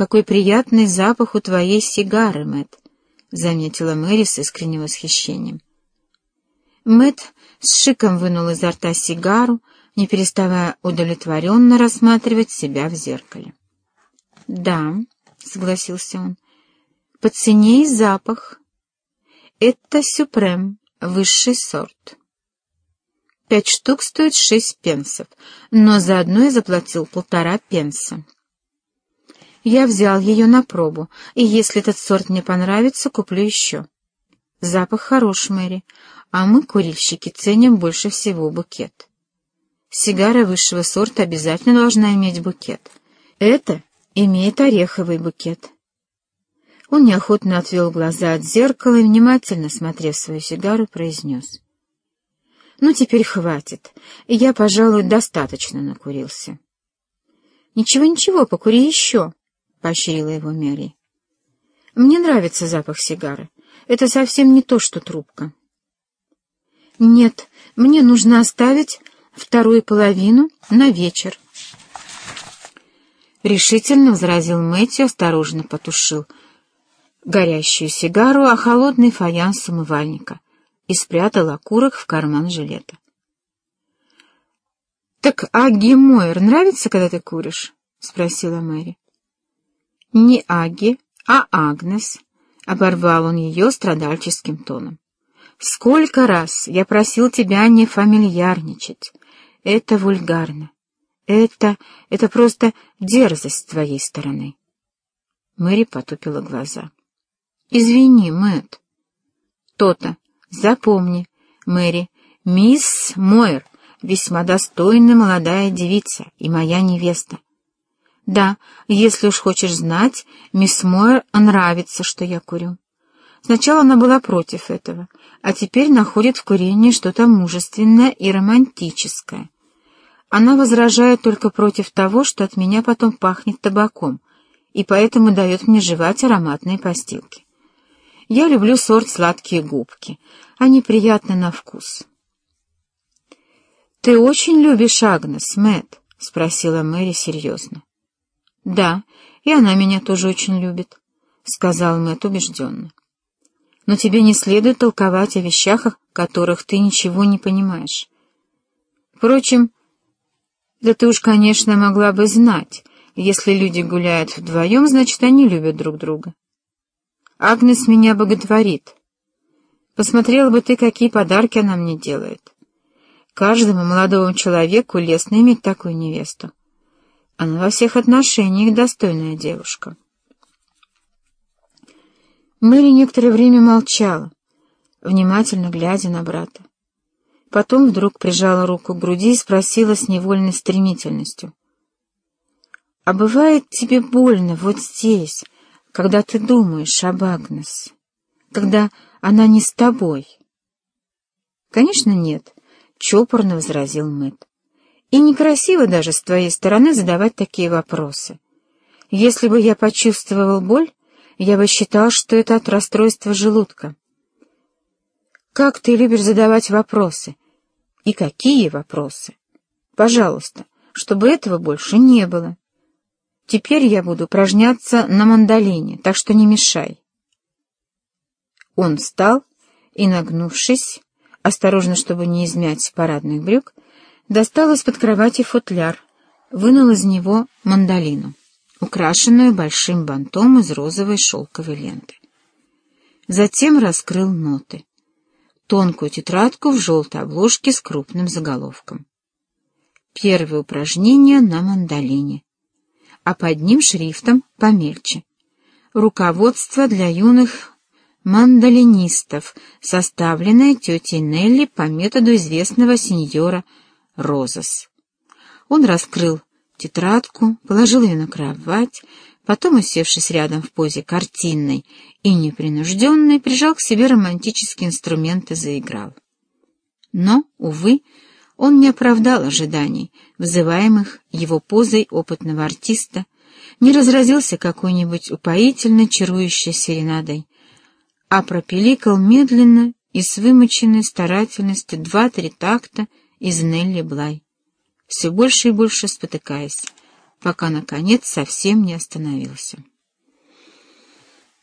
какой приятный запах у твоей сигары, Мэтт», — заметила Мэри с искренним восхищением. Мэтт с шиком вынул изо рта сигару, не переставая удовлетворенно рассматривать себя в зеркале. «Да», — согласился он, — «по цене и запах. Это сюпрем, высший сорт». Пять штук стоит шесть пенсов, но за одну я заплатил полтора пенса. Я взял ее на пробу, и если этот сорт мне понравится, куплю еще. Запах хорош, Мэри, а мы, курильщики, ценим больше всего букет. Сигара высшего сорта обязательно должна иметь букет. Это имеет ореховый букет. Он неохотно отвел глаза от зеркала и, внимательно смотрев свою сигару, произнес — ну, теперь хватит. Я, пожалуй, достаточно накурился. Ничего, ничего, покури еще, — поощрила его Мэри. Мне нравится запах сигары. Это совсем не то, что трубка. Нет, мне нужно оставить вторую половину на вечер. Решительно возразил Мэтью, осторожно потушил горящую сигару, а холодный фаянс умывальника — и спрятал окурок в карман жилета. «Так Аги Мойер нравится, когда ты куришь?» — спросила Мэри. «Не Аги, а Агнес», — оборвал он ее страдальческим тоном. «Сколько раз я просил тебя не фамильярничать. Это вульгарно. Это... это просто дерзость с твоей стороны». Мэри потупила глаза. «Извини, Мэтт». «То-то. Запомни, Мэри, мисс Мойер весьма достойная молодая девица и моя невеста. Да, если уж хочешь знать, мисс Мойер нравится, что я курю. Сначала она была против этого, а теперь находит в курении что-то мужественное и романтическое. Она возражает только против того, что от меня потом пахнет табаком, и поэтому дает мне жевать ароматные постилки. Я люблю сорт сладкие губки. Они приятны на вкус. «Ты очень любишь Агнес, Мэтт?» — спросила Мэри серьезно. «Да, и она меня тоже очень любит», — сказал Мэтт убежденно. «Но тебе не следует толковать о вещах, о которых ты ничего не понимаешь. Впрочем, да ты уж, конечно, могла бы знать, если люди гуляют вдвоем, значит, они любят друг друга. Агнес меня боготворит. Посмотрела бы ты, какие подарки она мне делает. Каждому молодому человеку лестно иметь такую невесту. Она во всех отношениях достойная девушка. Мэри некоторое время молчала, внимательно глядя на брата. Потом вдруг прижала руку к груди и спросила с невольной стремительностью. — А бывает тебе больно вот здесь, когда ты думаешь об Агнес, когда она не с тобой? — Конечно, нет, — чопорно возразил Мэтт. — И некрасиво даже с твоей стороны задавать такие вопросы. Если бы я почувствовал боль, я бы считал, что это от расстройства желудка. Как ты любишь задавать вопросы? И какие вопросы? Пожалуйста, чтобы этого больше не было. Теперь я буду упражняться на мандолине, так что не мешай. Он встал и, нагнувшись, осторожно, чтобы не измять парадных брюк, достал из-под кровати футляр, вынул из него мандолину, украшенную большим бантом из розовой шелковой ленты. Затем раскрыл ноты, тонкую тетрадку в желтой обложке с крупным заголовком. Первое упражнение на мандолине а под ним шрифтом помельче. Руководство для юных мандолинистов, составленное тетей Нелли по методу известного сеньора Розас. Он раскрыл тетрадку, положил ее на кровать, потом, усевшись рядом в позе картинной и непринужденной, прижал к себе романтический инструмент и заиграл. Но, увы, он не оправдал ожиданий, вызываемых его позой опытного артиста, не разразился какой-нибудь упоительно чарующей серенадой, а пропеликал медленно и с вымоченной старательностью два-три такта из Нелли Блай, все больше и больше спотыкаясь, пока, наконец, совсем не остановился.